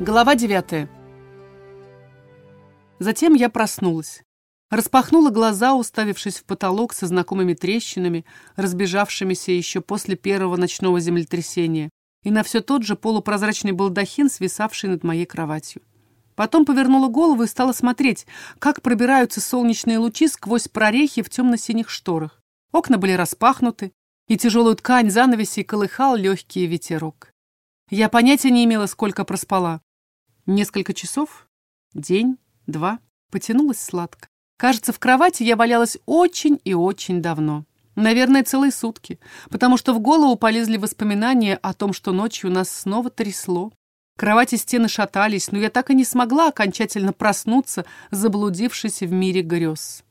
Глава 9. Затем я проснулась. Распахнула глаза, уставившись в потолок со знакомыми трещинами, разбежавшимися еще после первого ночного землетрясения, и на все тот же полупрозрачный балдахин, свисавший над моей кроватью. Потом повернула голову и стала смотреть, как пробираются солнечные лучи сквозь прорехи в темно-синих шторах. Окна были распахнуты, и тяжелую ткань занавесей колыхал легкий ветерок. Я понятия не имела, сколько проспала. Несколько часов? День? Два? Потянулась сладко. Кажется, в кровати я валялась очень и очень давно. Наверное, целые сутки, потому что в голову полезли воспоминания о том, что ночью нас снова трясло. Кровати стены шатались, но я так и не смогла окончательно проснуться, заблудившись в мире грез.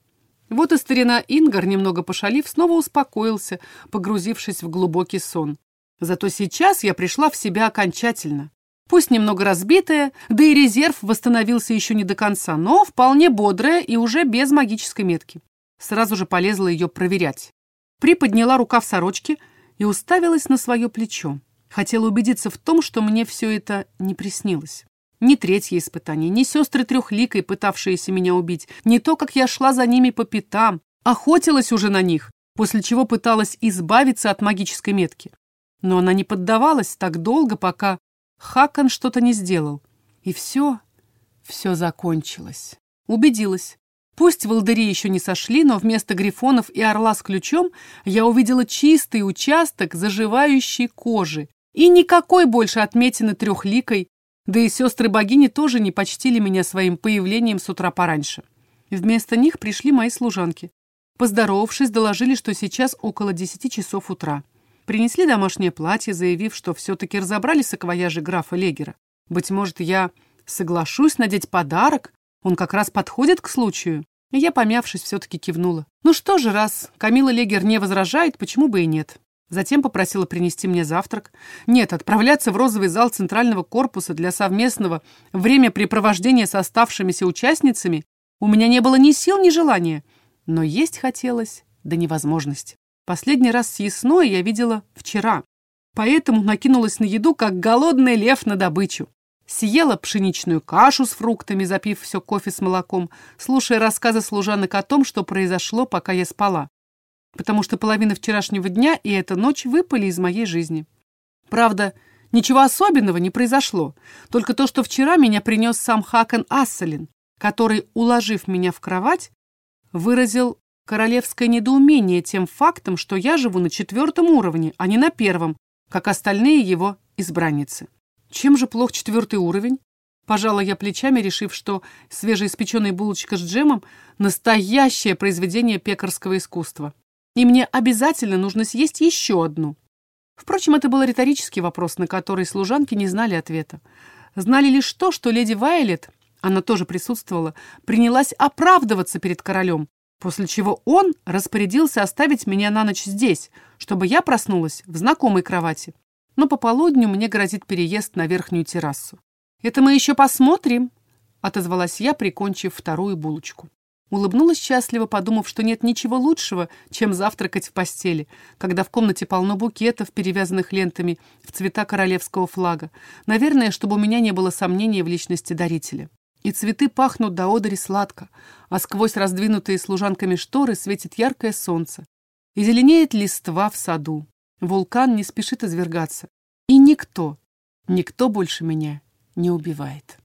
Вот и старина Ингар, немного пошалив, снова успокоился, погрузившись в глубокий сон. Зато сейчас я пришла в себя окончательно. Пусть немного разбитая, да и резерв восстановился еще не до конца, но вполне бодрая и уже без магической метки. Сразу же полезла ее проверять. Приподняла рукав сорочки и уставилась на свое плечо. Хотела убедиться в том, что мне все это не приснилось. Ни третье испытание, ни сестры трехликой, пытавшиеся меня убить, ни то, как я шла за ними по пятам, охотилась уже на них, после чего пыталась избавиться от магической метки. Но она не поддавалась так долго, пока Хакан что-то не сделал. И все, все закончилось. Убедилась. Пусть волдыри еще не сошли, но вместо грифонов и орла с ключом я увидела чистый участок заживающей кожи. И никакой больше отметины трехликой, да и сестры богини тоже не почтили меня своим появлением с утра пораньше. Вместо них пришли мои служанки. Поздоровавшись, доложили, что сейчас около десяти часов утра. Принесли домашнее платье, заявив, что все-таки разобрали саквояжи графа Легера. Быть может, я соглашусь надеть подарок? Он как раз подходит к случаю. И я, помявшись, все-таки кивнула. Ну что же, раз Камила Легер не возражает, почему бы и нет? Затем попросила принести мне завтрак. Нет, отправляться в розовый зал Центрального корпуса для совместного времяпрепровождения с оставшимися участницами у меня не было ни сил, ни желания. Но есть хотелось до невозможности. Последний раз съестное я видела вчера, поэтому накинулась на еду, как голодный лев на добычу. Съела пшеничную кашу с фруктами, запив все кофе с молоком, слушая рассказы служанок о том, что произошло, пока я спала. Потому что половина вчерашнего дня и эта ночь выпали из моей жизни. Правда, ничего особенного не произошло, только то, что вчера меня принес сам Хакан Асселин, который, уложив меня в кровать, выразил королевское недоумение тем фактом, что я живу на четвертом уровне, а не на первом, как остальные его избранницы. Чем же плох четвертый уровень? Пожала я плечами, решив, что свежеиспеченная булочка с джемом – настоящее произведение пекарского искусства. И мне обязательно нужно съесть еще одну. Впрочем, это был риторический вопрос, на который служанки не знали ответа. Знали лишь то, что леди Вайлет, она тоже присутствовала, принялась оправдываться перед королем, после чего он распорядился оставить меня на ночь здесь, чтобы я проснулась в знакомой кровати. Но по полудню мне грозит переезд на верхнюю террасу. «Это мы еще посмотрим», — отозвалась я, прикончив вторую булочку. Улыбнулась счастливо, подумав, что нет ничего лучшего, чем завтракать в постели, когда в комнате полно букетов, перевязанных лентами в цвета королевского флага. Наверное, чтобы у меня не было сомнений в личности дарителя. И цветы пахнут до одери сладко, а сквозь раздвинутые служанками шторы светит яркое солнце. И зеленеет листва в саду. Вулкан не спешит извергаться. И никто, никто больше меня не убивает.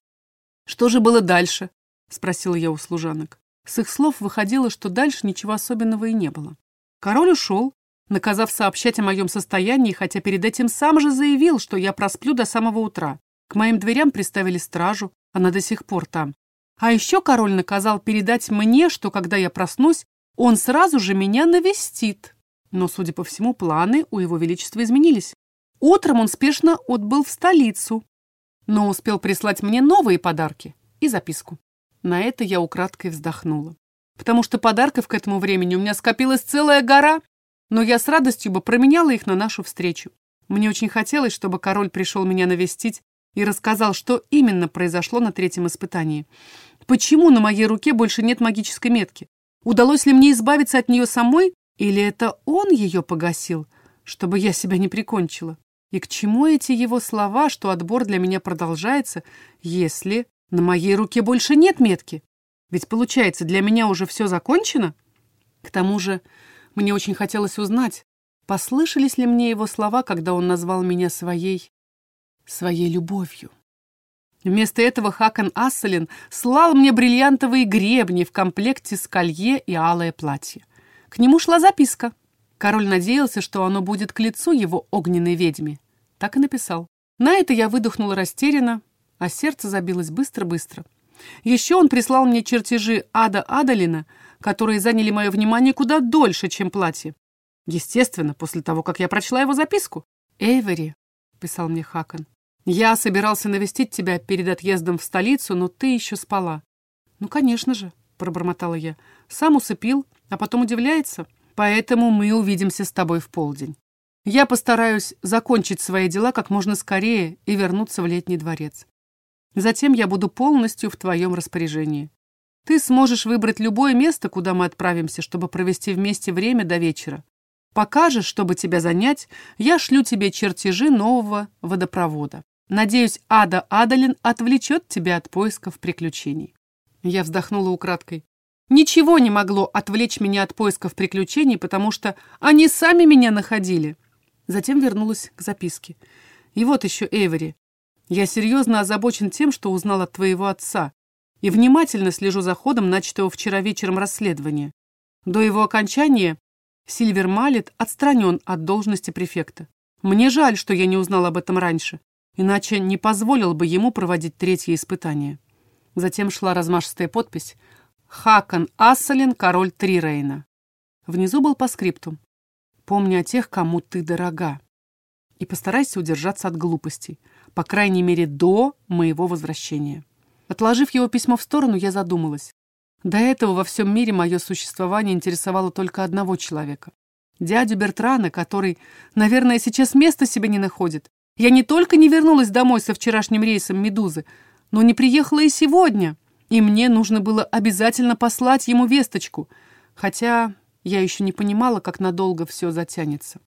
«Что же было дальше?» — спросила я у служанок. С их слов выходило, что дальше ничего особенного и не было. Король ушел, наказав сообщать о моем состоянии, хотя перед этим сам же заявил, что я просплю до самого утра. К моим дверям приставили стражу, она до сих пор там. А еще король наказал передать мне, что когда я проснусь, он сразу же меня навестит. Но, судя по всему, планы у его величества изменились. Утром он спешно отбыл в столицу, но успел прислать мне новые подарки и записку. На это я украдкой вздохнула. Потому что подарков к этому времени у меня скопилась целая гора, но я с радостью бы променяла их на нашу встречу. Мне очень хотелось, чтобы король пришел меня навестить и рассказал, что именно произошло на третьем испытании. Почему на моей руке больше нет магической метки? Удалось ли мне избавиться от нее самой, или это он ее погасил, чтобы я себя не прикончила? И к чему эти его слова, что отбор для меня продолжается, если на моей руке больше нет метки? Ведь, получается, для меня уже все закончено? К тому же, мне очень хотелось узнать, послышались ли мне его слова, когда он назвал меня своей... своей любовью. Вместо этого Хакан Асселин слал мне бриллиантовые гребни в комплекте с колье и алое платье. К нему шла записка. Король надеялся, что оно будет к лицу его огненной ведьме. Так и написал. На это я выдохнула растерянно, а сердце забилось быстро-быстро. Еще он прислал мне чертежи Ада Адалина, которые заняли мое внимание куда дольше, чем платье. Естественно, после того, как я прочла его записку. «Эйвери», — писал мне Хакан, — «я собирался навестить тебя перед отъездом в столицу, но ты еще спала». «Ну, конечно же», — пробормотала я, — «сам усыпил, а потом удивляется. Поэтому мы увидимся с тобой в полдень. Я постараюсь закончить свои дела как можно скорее и вернуться в летний дворец. Затем я буду полностью в твоем распоряжении. Ты сможешь выбрать любое место, куда мы отправимся, чтобы провести вместе время до вечера. Покажешь, чтобы тебя занять, я шлю тебе чертежи нового водопровода. Надеюсь, Ада Адалин отвлечет тебя от поисков приключений. Я вздохнула украдкой. Ничего не могло отвлечь меня от поисков приключений, потому что они сами меня находили. Затем вернулась к записке. И вот еще Эйвери. Я серьезно озабочен тем, что узнал от твоего отца, и внимательно слежу за ходом начатого вчера вечером расследования. До его окончания Сильвер Малет отстранен от должности префекта. Мне жаль, что я не узнал об этом раньше, иначе не позволил бы ему проводить третье испытание. Затем шла размашистая подпись «Хакан Ассалин, король Трирейна». Внизу был по скриптум «Помни о тех, кому ты дорога» и постарайся удержаться от глупостей, по крайней мере, до моего возвращения. Отложив его письмо в сторону, я задумалась. До этого во всем мире мое существование интересовало только одного человека. Дядю Бертрана, который, наверное, сейчас места себе не находит. Я не только не вернулась домой со вчерашним рейсом «Медузы», но не приехала и сегодня. И мне нужно было обязательно послать ему весточку, хотя я еще не понимала, как надолго все затянется.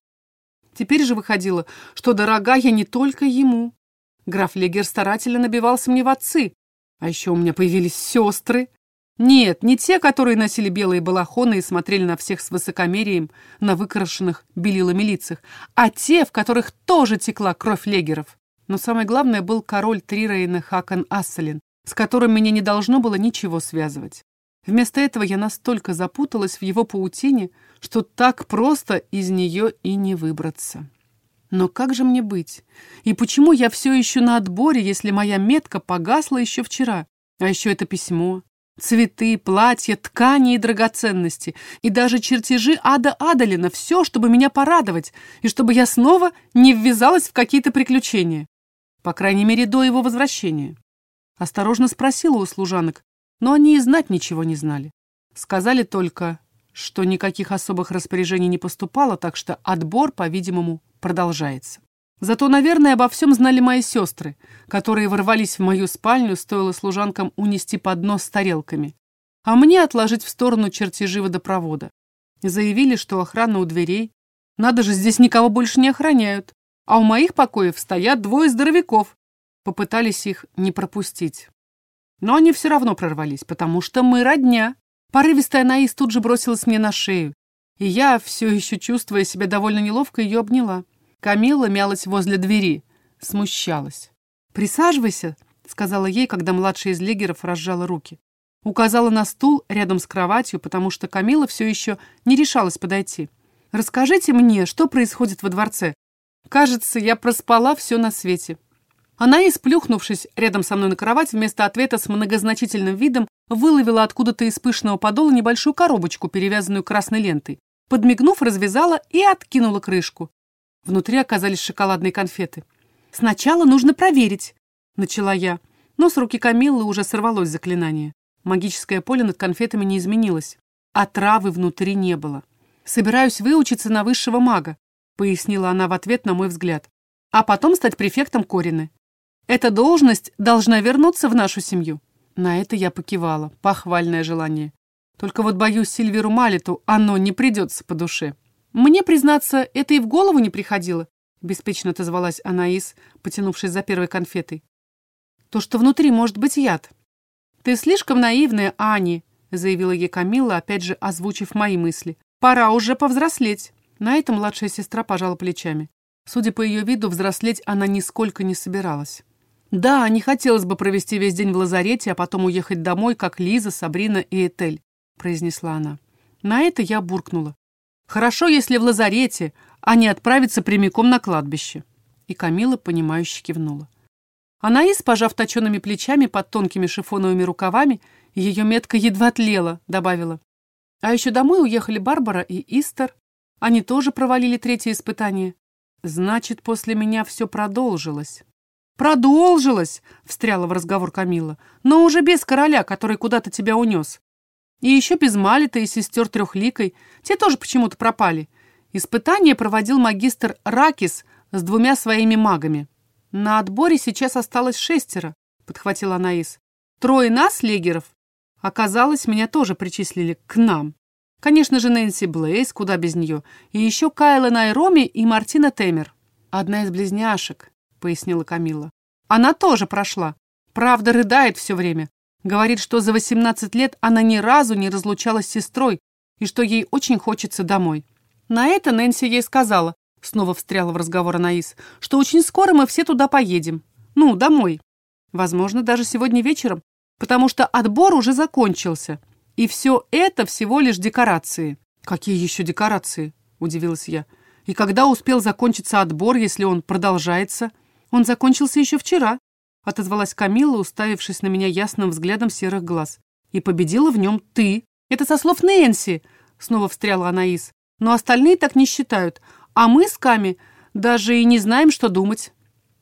Теперь же выходило, что дорога я не только ему. Граф Легер старательно набивался мне в отцы. А еще у меня появились сестры. Нет, не те, которые носили белые балахоны и смотрели на всех с высокомерием на выкрашенных белилами лицах, а те, в которых тоже текла кровь Легеров. Но самое главное был король Трирейна Хакан Асселин, с которым меня не должно было ничего связывать. Вместо этого я настолько запуталась в его паутине, что так просто из нее и не выбраться. Но как же мне быть? И почему я все еще на отборе, если моя метка погасла еще вчера? А еще это письмо, цветы, платья, ткани и драгоценности, и даже чертежи Ада Адалина, все, чтобы меня порадовать, и чтобы я снова не ввязалась в какие-то приключения. По крайней мере, до его возвращения. Осторожно спросила у служанок, но они и знать ничего не знали. Сказали только, что никаких особых распоряжений не поступало, так что отбор, по-видимому, продолжается. Зато, наверное, обо всем знали мои сестры, которые ворвались в мою спальню, стоило служанкам унести поднос с тарелками, а мне отложить в сторону чертежи водопровода. Заявили, что охрана у дверей. Надо же, здесь никого больше не охраняют. А у моих покоев стоят двое здоровяков. Попытались их не пропустить. Но они все равно прорвались, потому что мы родня. Порывистая Наис тут же бросилась мне на шею, и я, все еще чувствуя себя довольно неловко, ее обняла. Камила мялась возле двери, смущалась. «Присаживайся», — сказала ей, когда младшая из легеров разжала руки. Указала на стул рядом с кроватью, потому что Камила все еще не решалась подойти. «Расскажите мне, что происходит во дворце. Кажется, я проспала все на свете». Она, исплюхнувшись рядом со мной на кровать, вместо ответа с многозначительным видом выловила откуда-то из пышного подола небольшую коробочку, перевязанную красной лентой. Подмигнув, развязала и откинула крышку. Внутри оказались шоколадные конфеты. «Сначала нужно проверить», — начала я. Но с руки Камиллы уже сорвалось заклинание. Магическое поле над конфетами не изменилось, а травы внутри не было. «Собираюсь выучиться на высшего мага», — пояснила она в ответ на мой взгляд. «А потом стать префектом Корины. Эта должность должна вернуться в нашу семью». На это я покивала. Похвальное желание. Только вот, боюсь, Сильверу Малиту оно не придется по душе. Мне, признаться, это и в голову не приходило. — беспечно отозвалась Анаис, потянувшись за первой конфетой. «То, что внутри может быть яд». «Ты слишком наивная, Ани», — заявила ей Камилла, опять же озвучив мои мысли. «Пора уже повзрослеть». На это младшая сестра пожала плечами. Судя по ее виду, взрослеть она нисколько не собиралась. Да, не хотелось бы провести весь день в лазарете, а потом уехать домой, как Лиза, Сабрина и Этель, произнесла она. На это я буркнула. Хорошо, если в лазарете, а не отправиться прямиком на кладбище. И Камила, понимающе кивнула. Анаис, пожав точеными плечами под тонкими шифоновыми рукавами, ее метка едва тлела, добавила. А еще домой уехали Барбара и Истер. Они тоже провалили третье испытание. Значит, после меня все продолжилось. «Продолжилось!» — встряла в разговор Камила. «Но уже без короля, который куда-то тебя унес. И еще без Малита и сестер Трехликой. Те тоже почему-то пропали. Испытание проводил магистр Ракис с двумя своими магами. На отборе сейчас осталось шестеро», — подхватила Анаис. «Трое нас, легеров. Оказалось, меня тоже причислили к нам. Конечно же, Нэнси Блейз, куда без нее. И еще Кайла Найроми и Мартина Темер. Одна из близняшек, пояснила Камила. Она тоже прошла. Правда, рыдает все время. Говорит, что за 18 лет она ни разу не разлучалась с сестрой и что ей очень хочется домой. На это Нэнси ей сказала, снова встряла в разговор Анаис, что очень скоро мы все туда поедем. Ну, домой. Возможно, даже сегодня вечером, потому что отбор уже закончился. И все это всего лишь декорации. Какие еще декорации? Удивилась я. И когда успел закончиться отбор, если он продолжается? Он закончился еще вчера, отозвалась Камилла, уставившись на меня ясным взглядом серых глаз. И победила в нем ты. Это со слов Нэнси, снова встряла Анаис. Но остальные так не считают. А мы с Ками даже и не знаем, что думать.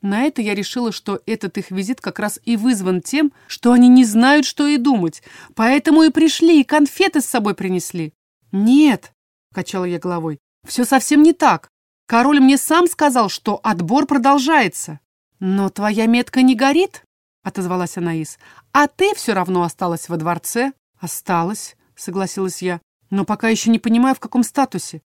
На это я решила, что этот их визит как раз и вызван тем, что они не знают, что и думать. Поэтому и пришли, и конфеты с собой принесли. «Нет», — качала я головой, — «все совсем не так. Король мне сам сказал, что отбор продолжается». «Но твоя метка не горит», — отозвалась Анаис. «А ты все равно осталась во дворце». «Осталась», — согласилась я, — «но пока еще не понимаю, в каком статусе.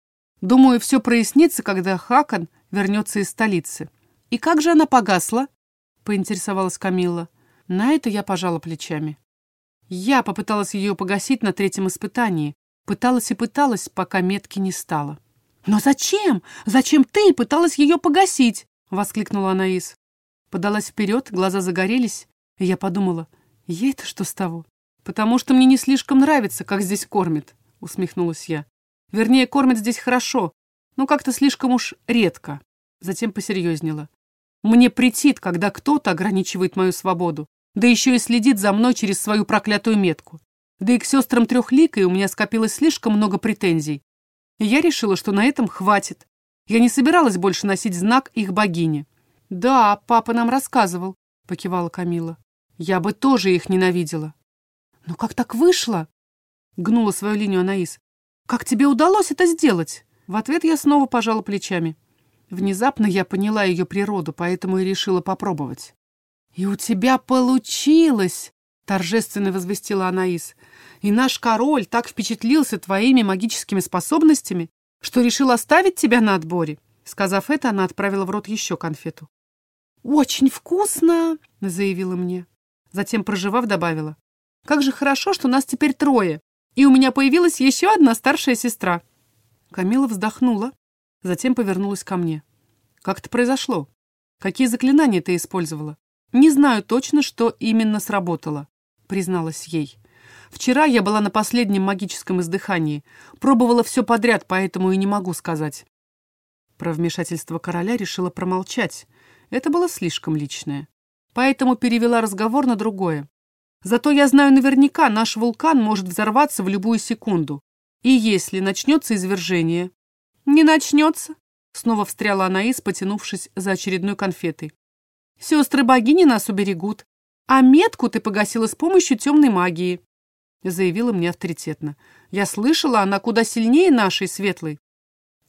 Думаю, все прояснится, когда Хакан вернется из столицы». «И как же она погасла?» — поинтересовалась Камилла. На это я пожала плечами. Я попыталась ее погасить на третьем испытании. Пыталась и пыталась, пока метки не стало. «Но зачем? Зачем ты пыталась ее погасить?» — воскликнула Анаис. Подалась вперед, глаза загорелись, и я подумала, ей-то что с того? «Потому что мне не слишком нравится, как здесь кормят», — усмехнулась я. «Вернее, кормят здесь хорошо, но как-то слишком уж редко». Затем посерьезнела. Мне претит, когда кто-то ограничивает мою свободу, да еще и следит за мной через свою проклятую метку. Да и к сестрам трехликой у меня скопилось слишком много претензий. И я решила, что на этом хватит. Я не собиралась больше носить знак их богини. «Да, папа нам рассказывал», — покивала Камила. «Я бы тоже их ненавидела». «Но как так вышло?» — гнула свою линию Анаис. «Как тебе удалось это сделать?» В ответ я снова пожала плечами. Внезапно я поняла ее природу, поэтому и решила попробовать. «И у тебя получилось!» — торжественно возвестила Анаис. «И наш король так впечатлился твоими магическими способностями, что решил оставить тебя на отборе». Сказав это, она отправила в рот еще конфету. «Очень вкусно!» — заявила мне. Затем, проживав, добавила. «Как же хорошо, что нас теперь трое, и у меня появилась еще одна старшая сестра». Камила вздохнула, Затем повернулась ко мне. «Как это произошло? Какие заклинания ты использовала?» «Не знаю точно, что именно сработало», — призналась ей. «Вчера я была на последнем магическом издыхании. Пробовала все подряд, поэтому и не могу сказать». Про вмешательство короля решила промолчать. Это было слишком личное. Поэтому перевела разговор на другое. Зато я знаю наверняка, наш вулкан может взорваться в любую секунду. И если начнется извержение, «Не начнется», — снова встряла Анаис, потянувшись за очередной конфетой. «Сестры богини нас уберегут, а метку ты погасила с помощью темной магии», — заявила мне авторитетно. «Я слышала, она куда сильнее нашей светлой».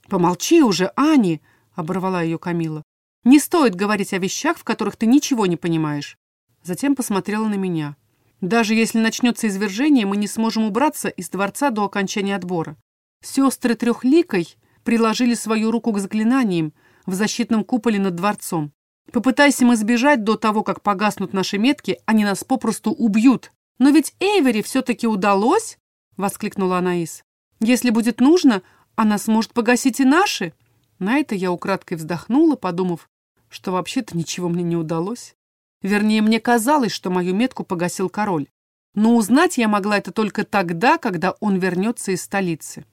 «Помолчи уже, Ани!» — оборвала ее Камила. «Не стоит говорить о вещах, в которых ты ничего не понимаешь». Затем посмотрела на меня. «Даже если начнется извержение, мы не сможем убраться из дворца до окончания отбора. Сестры трехликой приложили свою руку к заклинаниям, в защитном куполе над дворцом. Попытайся мы сбежать до того, как погаснут наши метки, они нас попросту убьют. Но ведь Эйвери все-таки удалось, — воскликнула Анаис. Если будет нужно, она сможет погасить и наши. На это я украдкой вздохнула, подумав, что вообще-то ничего мне не удалось. Вернее, мне казалось, что мою метку погасил король. Но узнать я могла это только тогда, когда он вернется из столицы.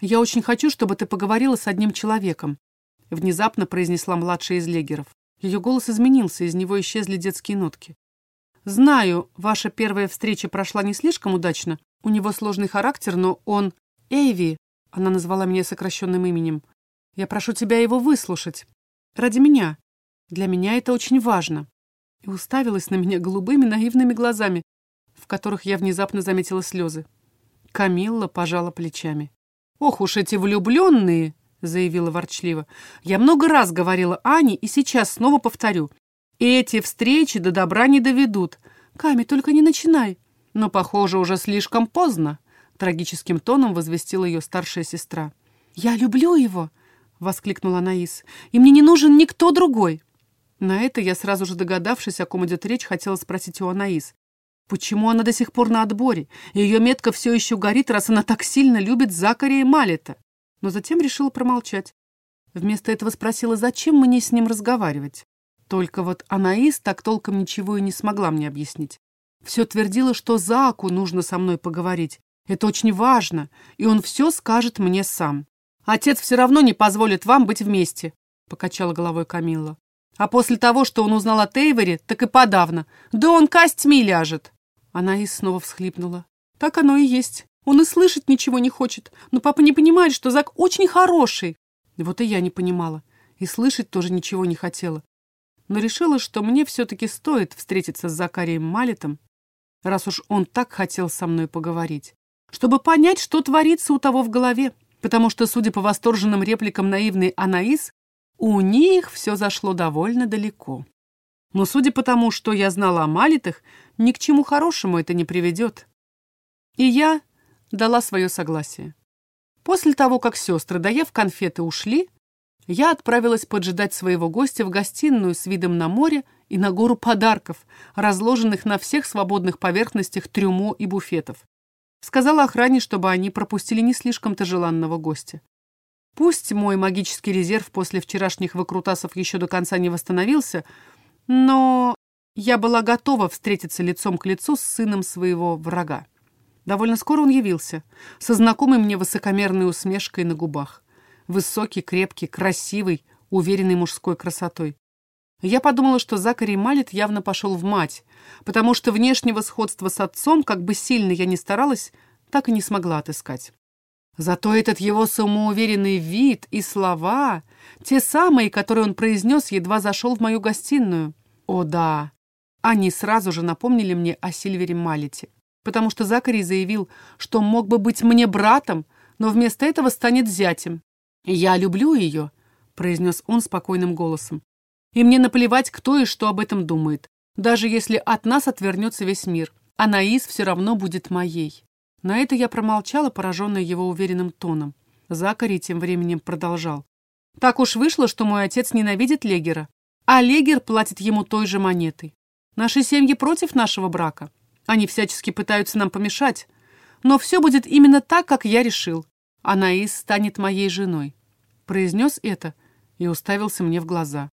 «Я очень хочу, чтобы ты поговорила с одним человеком», — внезапно произнесла младшая из легеров. Ее голос изменился, из него исчезли детские нотки. «Знаю, ваша первая встреча прошла не слишком удачно. У него сложный характер, но он... Эйви!» Она назвала меня сокращенным именем. «Я прошу тебя его выслушать. Ради меня. Для меня это очень важно». И уставилась на меня голубыми наивными глазами, в которых я внезапно заметила слезы. Камилла пожала плечами. «Ох уж эти влюбленные!» — заявила ворчливо. «Я много раз говорила Ане и сейчас снова повторю. Эти встречи до добра не доведут. Ками, только не начинай!» «Но, похоже, уже слишком поздно», — трагическим тоном возвестила ее старшая сестра. «Я люблю его!» — воскликнула Наис. «И мне не нужен никто другой!» На это я, сразу же догадавшись, о ком идет речь, хотела спросить у Анаис. Почему она до сих пор на отборе? Ее метка все еще горит, раз она так сильно любит Закария и Малета. Но затем решила промолчать. Вместо этого спросила, зачем мне с ним разговаривать. Только вот Анаис так толком ничего и не смогла мне объяснить. Все твердила, что Заку нужно со мной поговорить. Это очень важно, и он все скажет мне сам. Отец все равно не позволит вам быть вместе, — покачала головой Камилла. А после того, что он узнал о Тейворе, так и подавно. Да он костьми ляжет. Анаис снова всхлипнула. Так оно и есть. Он и слышать ничего не хочет. Но папа не понимает, что Зак очень хороший. Вот и я не понимала. И слышать тоже ничего не хотела. Но решила, что мне все-таки стоит встретиться с Закарием Малитом, раз уж он так хотел со мной поговорить, чтобы понять, что творится у того в голове. Потому что, судя по восторженным репликам наивной Анаис, у них все зашло довольно далеко. Но судя по тому, что я знала о Малитах, ни к чему хорошему это не приведет. И я дала свое согласие. После того, как сестры, доев конфеты, ушли, я отправилась поджидать своего гостя в гостиную с видом на море и на гору подарков, разложенных на всех свободных поверхностях трюмо и буфетов. Сказала охране, чтобы они пропустили не слишком-то желанного гостя. Пусть мой магический резерв после вчерашних выкрутасов еще до конца не восстановился, но я была готова встретиться лицом к лицу с сыном своего врага. Довольно скоро он явился, со знакомой мне высокомерной усмешкой на губах. Высокий, крепкий, красивый, уверенный мужской красотой. Я подумала, что Закари Малит явно пошел в мать, потому что внешнего сходства с отцом, как бы сильно я ни старалась, так и не смогла отыскать. Зато этот его самоуверенный вид и слова, те самые, которые он произнес, едва зашел в мою гостиную. О да, они сразу же напомнили мне о Сильвере Малите, потому что Закарий заявил, что мог бы быть мне братом, но вместо этого станет зятем. «Я люблю ее», — произнес он спокойным голосом. «И мне наплевать, кто и что об этом думает, даже если от нас отвернется весь мир. Анаис все равно будет моей». На это я промолчала, пораженная его уверенным тоном. Закари тем временем продолжал. «Так уж вышло, что мой отец ненавидит Легера, а Легер платит ему той же монетой. Наши семьи против нашего брака. Они всячески пытаются нам помешать. Но все будет именно так, как я решил. Анаис станет моей женой». Произнес это и уставился мне в глаза.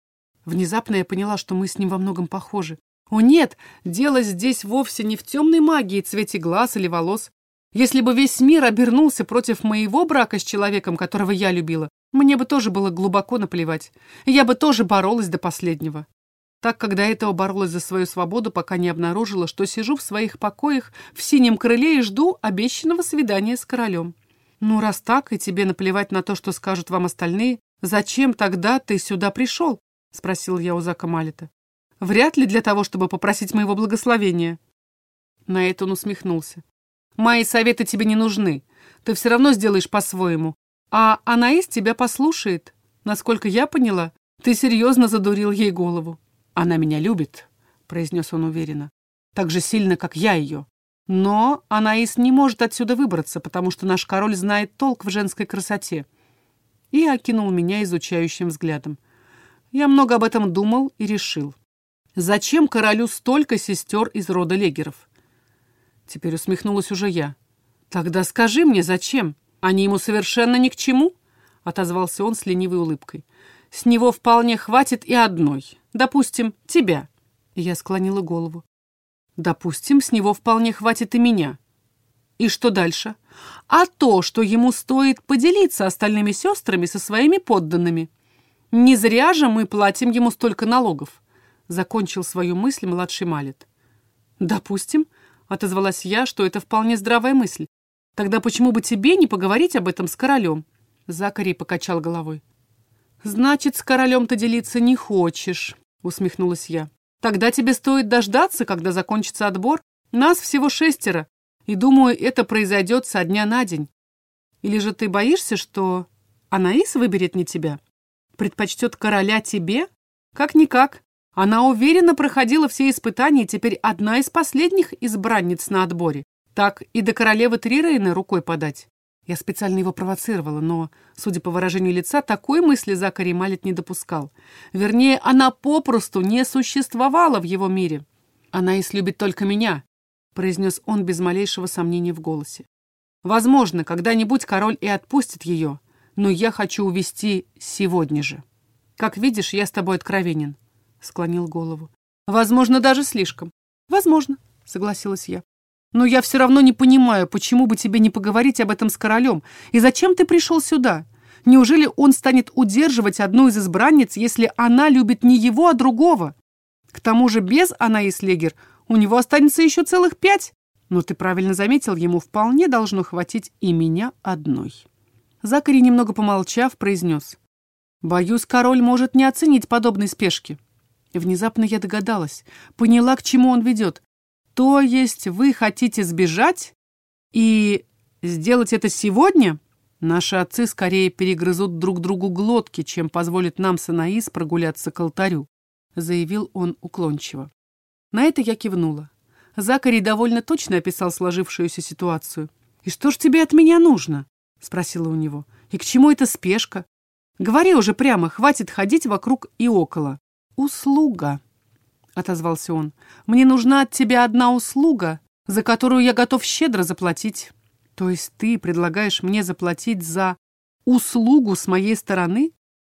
Внезапно я поняла, что мы с ним во многом похожи. О нет, дело здесь вовсе не в темной магии, цвете глаз или волос. Если бы весь мир обернулся против моего брака с человеком, которого я любила, мне бы тоже было глубоко наплевать. Я бы тоже боролась до последнего. Так, когда этого боролась за свою свободу, пока не обнаружила, что сижу в своих покоях в синем крыле и жду обещанного свидания с королем. Ну, раз так, и тебе наплевать на то, что скажут вам остальные, зачем тогда ты сюда пришел? Спросил я у Зака Малита. Вряд ли для того, чтобы попросить моего благословения. На это он усмехнулся. Мои советы тебе не нужны. Ты все равно сделаешь по-своему. А Анаис тебя послушает. Насколько я поняла, ты серьезно задурил ей голову. Она меня любит, произнес он уверенно. Так же сильно, как я ее. Но Анаис не может отсюда выбраться, потому что наш король знает толк в женской красоте. И окинул меня изучающим взглядом. Я много об этом думал и решил. Зачем королю столько сестер из рода Легеров? Теперь усмехнулась уже я. Тогда скажи мне, зачем? Они ему совершенно ни к чему? Отозвался он с ленивой улыбкой. С него вполне хватит и одной. Допустим, тебя. я склонила голову. Допустим, с него вполне хватит и меня. И что дальше? А то, что ему стоит поделиться остальными сестрами со своими подданными. Не зря же мы платим ему столько налогов. Закончил свою мысль младший Малет. Допустим, отозвалась я, что это вполне здравая мысль. Тогда почему бы тебе не поговорить об этом с королем? Закари покачал головой. Значит, с королем ты делиться не хочешь, усмехнулась я. Тогда тебе стоит дождаться, когда закончится отбор. Нас всего шестеро, и, думаю, это произойдет со дня на день. Или же ты боишься, что Анаис выберет не тебя? Предпочтет короля тебе? Как-никак. Она уверенно проходила все испытания и теперь одна из последних избранниц на отборе. Так и до королевы Трирейна рукой подать. Я специально его провоцировала, но, судя по выражению лица, такой мысли Закари Малет не допускал. Вернее, она попросту не существовала в его мире. Она и любит только меня, произнес он без малейшего сомнения в голосе. Возможно, когда-нибудь король и отпустит ее, но я хочу увести сегодня же. Как видишь, я с тобой откровенен, склонил голову. Возможно, даже слишком. Возможно, согласилась я. Но я все равно не понимаю, почему бы тебе не поговорить об этом с королем, и зачем ты пришел сюда? Неужели он станет удерживать одну из избранниц, если она любит не его, а другого? К тому же без Анаис Легер у него останется еще целых пять. Но ты правильно заметил, ему вполне должно хватить и меня одной. Закари, немного помолчав, произнес. Боюсь, король может не оценить подобной спешки. И внезапно я догадалась, поняла, к чему он ведет. То есть вы хотите сбежать и сделать это сегодня? Наши отцы скорее перегрызут друг другу глотки, чем позволят нам с Анаис прогуляться к алтарю, заявил он уклончиво. На это я кивнула. Закари довольно точно описал сложившуюся ситуацию. «И что ж тебе от меня нужно?» — спросила у него. «И к чему эта спешка? Говори уже прямо, хватит ходить вокруг и около». «Услуга», — отозвался он. «Мне нужна от тебя одна услуга, за которую я готов щедро заплатить». «То есть ты предлагаешь мне заплатить за услугу с моей стороны?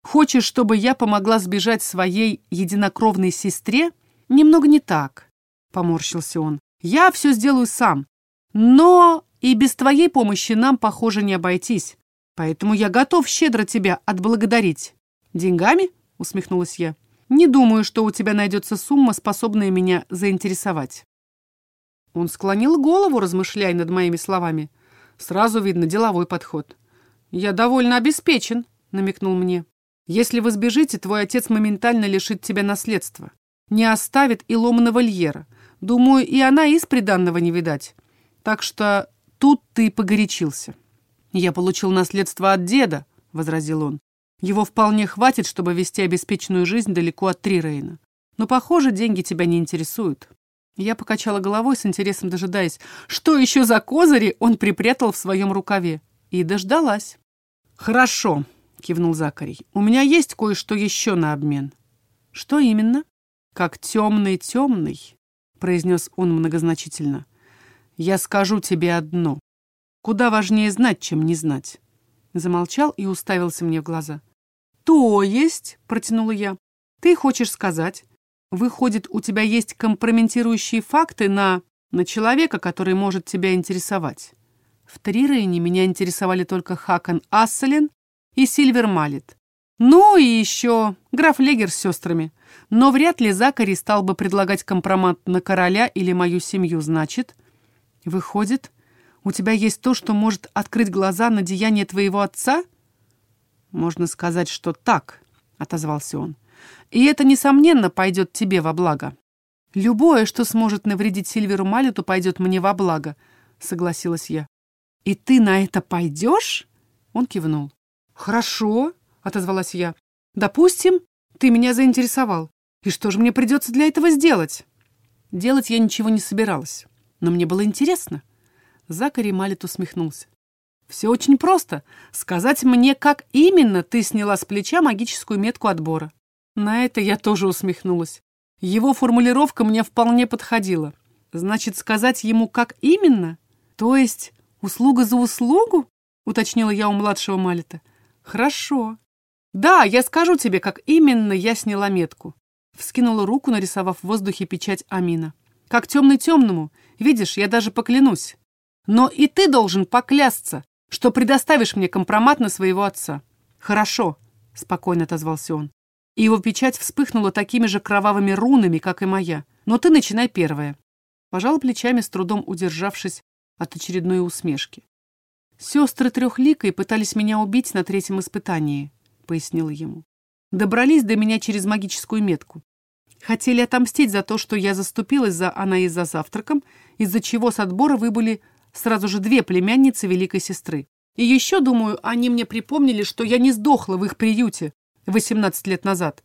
Хочешь, чтобы я помогла сбежать своей единокровной сестре?» «Немного не так», — поморщился он. «Я все сделаю сам. Но и без твоей помощи нам, похоже, не обойтись. Поэтому я готов щедро тебя отблагодарить». «Деньгами?» — усмехнулась я. «Не думаю, что у тебя найдется сумма, способная меня заинтересовать». Он склонил голову, размышляя над моими словами. Сразу видно деловой подход. «Я довольно обеспечен», — намекнул мне. «Если вы сбежите, твой отец моментально лишит тебя наследства не оставит и ломаного льера. Думаю, и она из приданного не видать. Так что тут ты погорячился. Я получил наследство от деда, — возразил он. Его вполне хватит, чтобы вести обеспеченную жизнь далеко от Трирейна. Но, похоже, деньги тебя не интересуют. Я покачала головой с интересом дожидаясь, что еще за козыри он припрятал в своем рукаве. И дождалась. «Хорошо», — кивнул Закарий. «У меня есть кое-что еще на обмен». «Что именно?» как темный-темный, — произнес он многозначительно, — я скажу тебе одно. Куда важнее знать, чем не знать. Замолчал и уставился мне в глаза. То есть, — протянула я, — ты хочешь сказать, выходит, у тебя есть компрометирующие факты на... на человека, который может тебя интересовать. В Трирейне меня интересовали только Хакан Асселин и Сильвер Малет. Ну и еще граф Легер с сестрами. Но вряд ли Закари стал бы предлагать компромат на короля или мою семью, значит. Выходит, у тебя есть то, что может открыть глаза на деяние твоего отца? Можно сказать, что так, — отозвался он. И это, несомненно, пойдет тебе во благо. Любое, что сможет навредить Сильверу Малюту, пойдет мне во благо, — согласилась я. И ты на это пойдешь? Он кивнул. Хорошо, отозвалась я. «Допустим, ты меня заинтересовал. И что же мне придется для этого сделать?» Делать я ничего не собиралась, но мне было интересно. Закари Малет усмехнулся. «Все очень просто. Сказать мне, как именно ты сняла с плеча магическую метку отбора. На это я тоже усмехнулась. Его формулировка мне вполне подходила. Значит, сказать ему, как именно? То есть, услуга за услугу? Уточнила я у младшего Малита. Хорошо. Да, я скажу тебе, как именно я сняла метку. Вскинула руку, нарисовав в воздухе печать Амина. Как темный темному. Видишь, я даже поклянусь. Но и ты должен поклясться, что предоставишь мне компромат на своего отца. Хорошо, спокойно отозвался он и его печать вспыхнула такими же кровавыми рунами, как и моя. Но ты начинай первая. Пожал плечами, с трудом удержавшись от очередной усмешки. Сестры трехликой пытались меня убить на третьем испытании, пояснила ему. Добрались до меня через магическую метку. Хотели отомстить за то, что я заступилась за Анаис за завтраком, из-за чего с отбора выбыли сразу же две племянницы великой сестры. И еще, думаю, они мне припомнили, что я не сдохла в их приюте, 18 лет назад.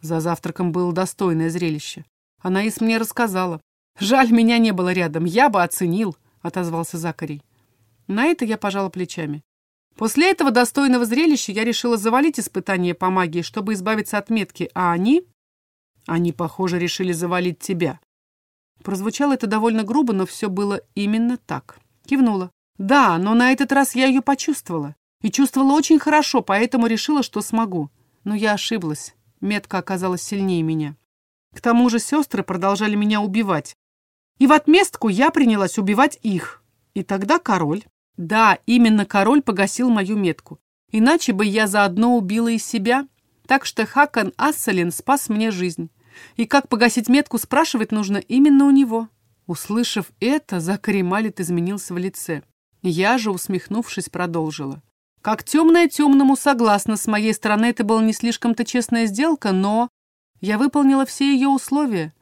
За завтраком было достойное зрелище. Анаис мне рассказала. «Жаль, меня не было рядом, я бы оценил», — отозвался Закарий. На это я пожала плечами. После этого достойного зрелища я решила завалить испытание по магии, чтобы избавиться от метки, а они... Они, похоже, решили завалить тебя. Прозвучало это довольно грубо, но все было именно так. Кивнула. Да, но на этот раз я ее почувствовала. И чувствовала очень хорошо, поэтому решила, что смогу. Но я ошиблась. Метка оказалась сильнее меня. К тому же сестры продолжали меня убивать. И в отместку я принялась убивать их. И тогда король... Да, именно король погасил мою метку. Иначе бы я заодно убила и себя. Так что Хакан Ассалин спас мне жизнь. И как погасить метку, спрашивать нужно именно у него. Услышав это, Закари Малит изменился в лице. Я же, усмехнувшись, продолжила. Как темное темному согласно, с моей стороны это была не слишком-то честная сделка, но я выполнила все ее условия.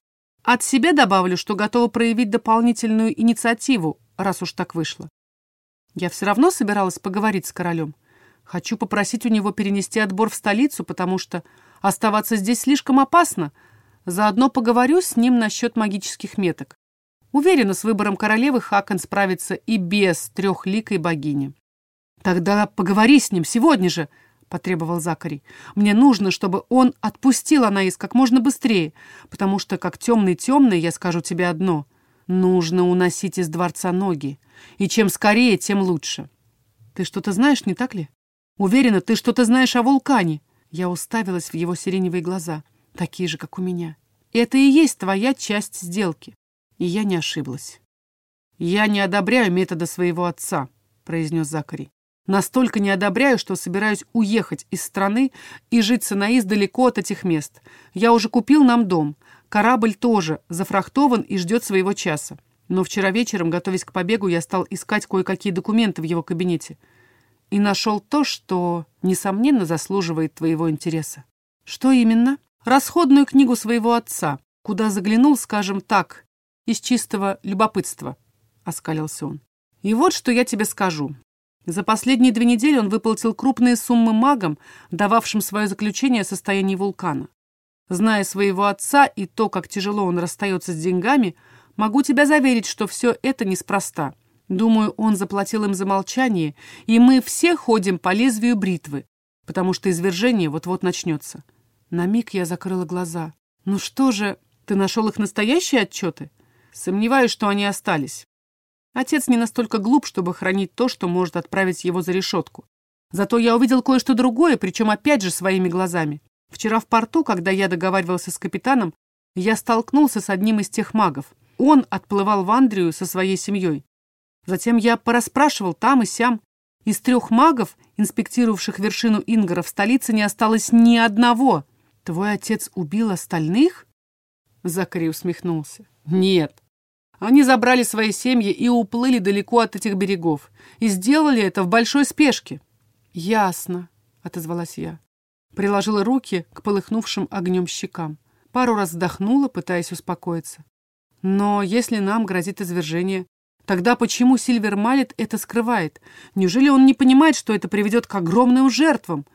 От себя добавлю, что готова проявить дополнительную инициативу, раз уж так вышло. Я все равно собиралась поговорить с королем. Хочу попросить у него перенести отбор в столицу, потому что оставаться здесь слишком опасно. Заодно поговорю с ним насчет магических меток. Уверена, с выбором королевы Хакан справится и без трехликой богини. «Тогда поговори с ним сегодня же», — потребовал Закари. «Мне нужно, чтобы он отпустил Анаис как можно быстрее, потому что, как темный-темный, я скажу тебе одно — нужно уносить из дворца ноги, и чем скорее, тем лучше. Ты что-то знаешь, не так ли? Уверена, ты что-то знаешь о вулкане». Я уставилась в его сиреневые глаза, такие же, как у меня. «Это и есть твоя часть сделки». И я не ошиблась. «Я не одобряю метода своего отца», — произнес Закари. Настолько не одобряю, что собираюсь уехать из страны и жить с Анаис далеко от этих мест. Я уже купил нам дом. Корабль тоже зафрахтован и ждет своего часа. Но вчера вечером, готовясь к побегу, я стал искать кое-какие документы в его кабинете. И нашел то, что, несомненно, заслуживает твоего интереса. Что именно? Расходную книгу своего отца, куда заглянул, скажем так, из чистого любопытства, — оскалился он. И вот что я тебе скажу. За последние две недели он выплатил крупные суммы магам, дававшим свое заключение о состоянии вулкана. Зная своего отца и то, как тяжело он расстается с деньгами, могу тебя заверить, что все это неспроста. Думаю, он заплатил им за молчание, и мы все ходим по лезвию бритвы, потому что извержение вот-вот начнется. На миг я закрыла глаза. Ну что же, ты нашел их настоящие отчеты? Сомневаюсь, что они остались. Отец не настолько глуп, чтобы хранить то, что может отправить его за решетку. Зато я увидел кое-что другое, причем опять же своими глазами. Вчера в порту, когда я договаривался с капитаном, я столкнулся с одним из тех магов. Он отплывал в Андрию со своей семьей. Затем я порасспрашивал там и сям. Из трех магов, инспектировавших вершину Ингара, в столице не осталось ни одного. Твой отец убил остальных? Закари усмехнулся. Нет, они забрали свои семьи и уплыли далеко от этих берегов. И сделали это в большой спешке. «Ясно», — отозвалась я. Приложила руки к полыхнувшим огнем щекам. Пару раз вздохнула, пытаясь успокоиться. Но если нам грозит извержение, тогда почему Сильвер Малет это скрывает? Неужели он не понимает, что это приведет к огромным жертвам?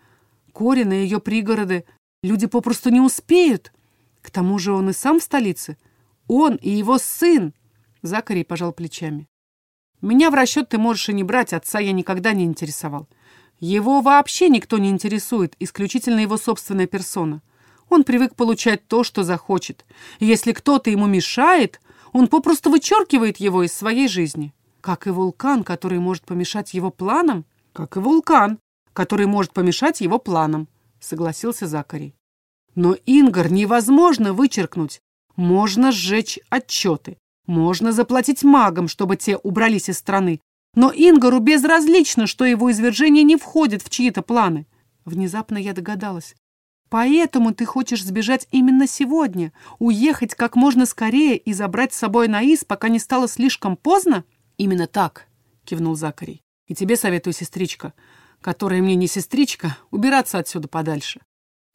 Корин и ее пригороды люди попросту не успеют. К тому же он и сам в столице. Он и его сын. Закари пожал плечами. «Меня в расчет ты можешь и не брать, отца я никогда не интересовал. Его вообще никто не интересует, исключительно его собственная персона. Он привык получать то, что захочет. И если кто-то ему мешает, он попросту вычеркивает его из своей жизни. Как и вулкан, который может помешать его планам, как и вулкан, который может помешать его планам, согласился Закарий. Но Ингар невозможно вычеркнуть. Можно сжечь отчеты, можно заплатить магам, чтобы те убрались из страны. Но Ингару безразлично, что его извержение не входит в чьи-то планы. Внезапно я догадалась. Поэтому ты хочешь сбежать именно сегодня, уехать как можно скорее и забрать с собой Наис, пока не стало слишком поздно? Именно так, кивнул Закарий. И тебе советую, сестричка, которая мне не сестричка, убираться отсюда подальше.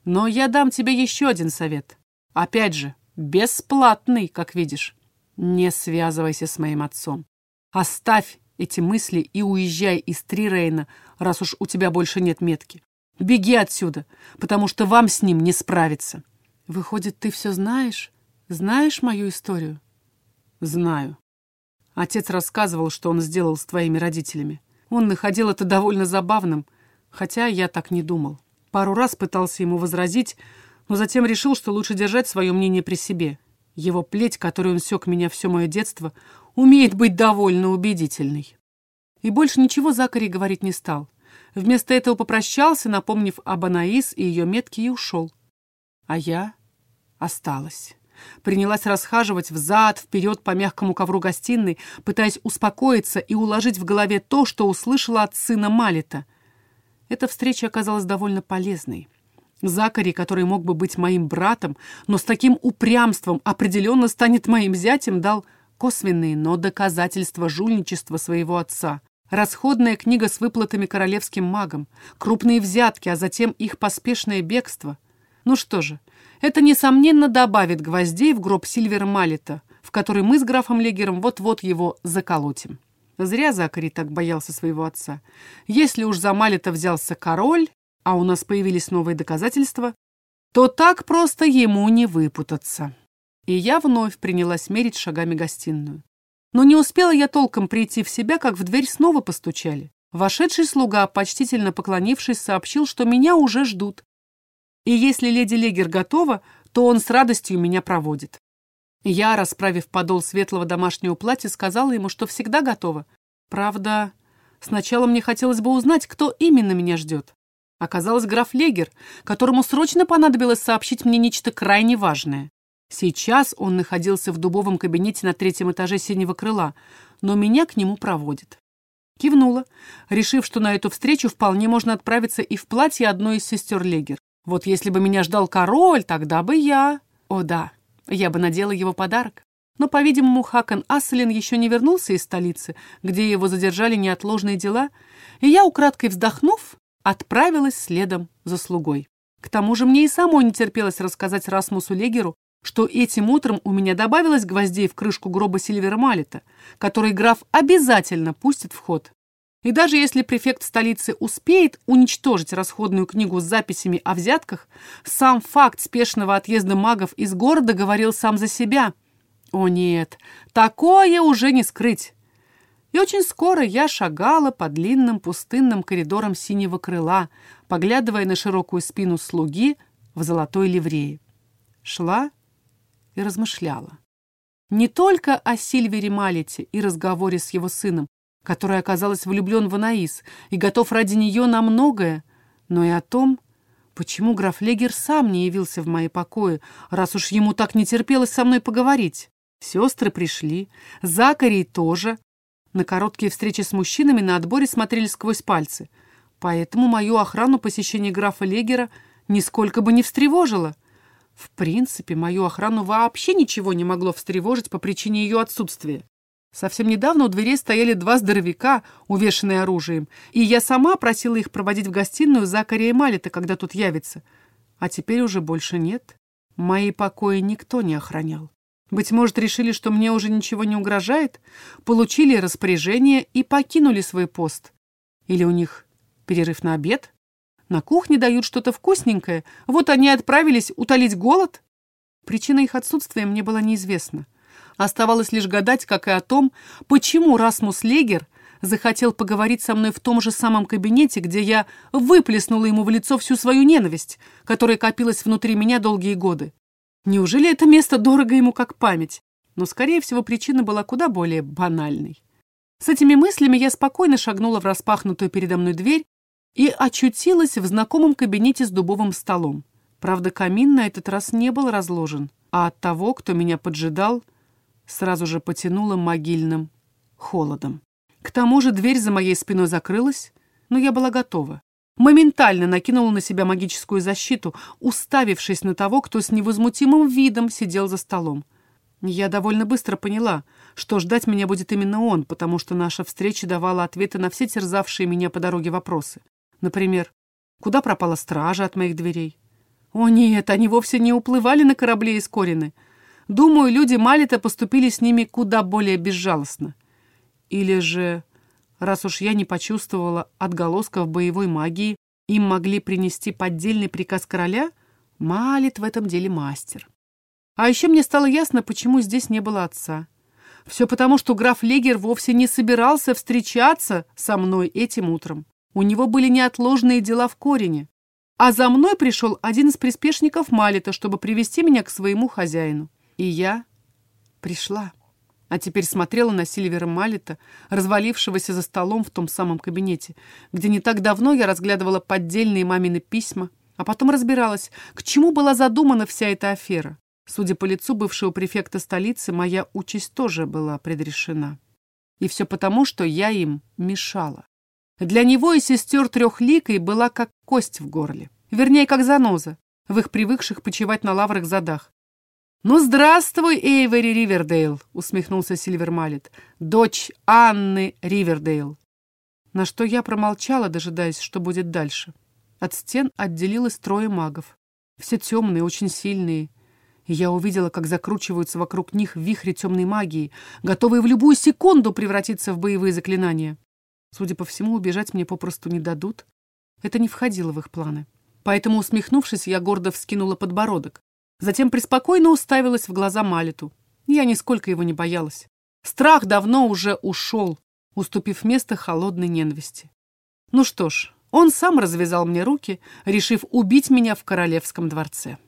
Но я дам тебе еще один совет. Опять же, бесплатный, как видишь. Не связывайся с моим отцом. Оставь эти мысли и уезжай из Трирейна, раз уж у тебя больше нет метки. Беги отсюда, потому что вам с ним не справиться. Выходит, ты все знаешь? Знаешь мою историю? Знаю. Отец рассказывал, что он сделал с твоими родителями. Он находил это довольно забавным, хотя я так не думал. Пару раз пытался ему возразить, но затем решил, что лучше держать свое мнение при себе. Его плеть, которой он сёк меня все мое детство, умеет быть довольно убедительной. И больше ничего Закари говорить не стал. Вместо этого попрощался, напомнив об Анаис и ее метке, и ушел. А я осталась. Принялась расхаживать взад, вперед по мягкому ковру гостиной, пытаясь успокоиться и уложить в голове то, что услышала от сына Малита. Эта встреча оказалась довольно полезной. Закари, который мог бы быть моим братом, но с таким упрямством определенно станет моим зятем, дал косвенные, но доказательства жульничества своего отца. Расходная книга с выплатами королевским магам, крупные взятки, а затем их поспешное бегство. Ну что же, это, несомненно, добавит гвоздей в гроб Сильвера Малита, в который мы с графом Легером вот-вот его заколотим. Зря Закари так боялся своего отца. Если уж за Малита взялся король, а у нас появились новые доказательства, то так просто ему не выпутаться. И я вновь принялась мерить шагами гостиную. Но не успела я толком прийти в себя, как в дверь снова постучали. Вошедший слуга, почтительно поклонившись, сообщил, что меня уже ждут. И если леди Легер готова, то он с радостью меня проводит. Я, расправив подол светлого домашнего платья, сказала ему, что всегда готова. Правда, сначала мне хотелось бы узнать, кто именно меня ждет. Оказалось, граф Легер, которому срочно понадобилось сообщить мне нечто крайне важное. Сейчас он находился в дубовом кабинете на третьем этаже синего крыла, но меня к нему проводит. Кивнула, решив, что на эту встречу вполне можно отправиться и в платье одной из сестер Легер. Вот если бы меня ждал король, тогда бы я... О да, я бы надела его подарок. Но, по-видимому, Хакан Асселин еще не вернулся из столицы, где его задержали неотложные дела, и я, украдкой вздохнув, отправилась следом за слугой. К тому же мне и самой не терпелось рассказать Расмусу Легеру что этим утром у меня добавилось гвоздей в крышку гроба Сильвера Малета, который граф обязательно пустит в ход. И даже если префект столицы успеет уничтожить расходную книгу с записями о взятках, сам факт спешного отъезда магов из города говорил сам за себя. О нет, такое уже не скрыть. И очень скоро я шагала по длинным пустынным коридорам синего крыла, поглядывая на широкую спину слуги в золотой ливрее. Шла и размышляла. Не только о Сильвере Малите и разговоре с его сыном, который оказалась влюблен в Анаис и готов ради нее на многое, но и о том, почему граф Легер сам не явился в мои покои, раз уж ему так не терпелось со мной поговорить. Сестры пришли, Закарий тоже. На короткие встречи с мужчинами на отборе смотрели сквозь пальцы. Поэтому мою охрану посещения графа Легера нисколько бы не встревожило. В принципе, мою охрану вообще ничего не могло встревожить по причине ее отсутствия. Совсем недавно у дверей стояли два здоровяка, увешанные оружием, и я сама просила их проводить в гостиную Закария и Малита, когда тут явится. А теперь уже больше нет. Мои покои никто не охранял. Быть может, решили, что мне уже ничего не угрожает, получили распоряжение и покинули свой пост. Или у них перерыв на обед? На кухне дают что-то вкусненькое. Вот они отправились утолить голод. Причина их отсутствия мне была неизвестна. Оставалось лишь гадать, как и о том, почему Расмус Легер захотел поговорить со мной в том же самом кабинете, где я выплеснула ему в лицо всю свою ненависть, которая копилась внутри меня долгие годы. Неужели это место дорого ему как память? Но, скорее всего, причина была куда более банальной. С этими мыслями я спокойно шагнула в распахнутую передо мной дверь и очутилась в знакомом кабинете с дубовым столом. Правда, камин на этот раз не был разложен, а от того, кто меня поджидал, сразу же потянуло могильным холодом. К тому же дверь за моей спиной закрылась, но я была готова. Моментально накинула на себя магическую защиту, уставившись на того, кто с невозмутимым видом сидел за столом. Я довольно быстро поняла, что ждать меня будет именно он, потому что наша встреча давала ответы на все терзавшие меня по дороге вопросы. Например, куда пропала стража от моих дверей? О нет, они вовсе не уплывали на корабле из Корины. Думаю, люди Малита поступили с ними куда более безжалостно. Или же, раз уж я не почувствовала отголосков боевой магии, им могли принести поддельный приказ короля? Малит в этом деле мастер. А еще мне стало ясно, почему здесь не было отца. Все потому, что граф Легер вовсе не собирался встречаться со мной этим утром. У него были неотложные дела в Корене. А за мной пришел один из приспешников Малита, чтобы привести меня к своему хозяину. И я пришла. А теперь смотрела на Сильвера Малита, развалившегося за столом в том самом кабинете, где не так давно я разглядывала поддельные мамины письма, а потом разбиралась, к чему была задумана вся эта афера. Судя по лицу бывшего префекта столицы, моя участь тоже была предрешена. И все потому, что я им мешала. Для него и сестер трехликой была как кость в горле. Вернее, как заноза, в их привыкших почивать на лаврах задах. «Ну, здравствуй, Эйвери Ривердейл!» — усмехнулся Сильвер Малет. «Дочь Анны Ривердейл!» На что я промолчала, дожидаясь, что будет дальше. От стен отделилось трое магов. Все темные, очень сильные. И я увидела, как закручиваются вокруг них вихри темной магии, готовые в любую секунду превратиться в боевые заклинания. Судя по всему, убежать мне попросту не дадут. Это не входило в их планы. Поэтому, усмехнувшись, я гордо вскинула подбородок. Затем преспокойно уставилась в глаза Малиту. Я нисколько его не боялась. Страх давно уже ушел, уступив место холодной ненависти. Ну что ж, он сам развязал мне руки, решив убить меня в королевском дворце.